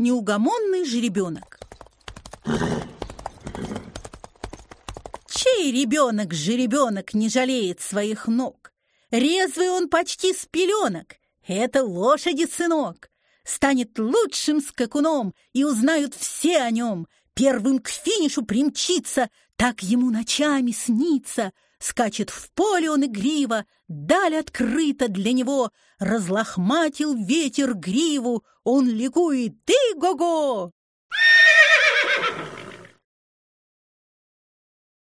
неугомонный жеребенок. Чей ребенок-жеребенок не жалеет своих ног? Резвый он почти с пеленок. Это лошади сынок. Станет лучшим скакуном, и узнают все о нем. Первым к финишу примчится, так ему ночами снится. Скачет в поле он игриво, даль открыта для него. Разлохматил ветер гриву, он ликует, ты го-го!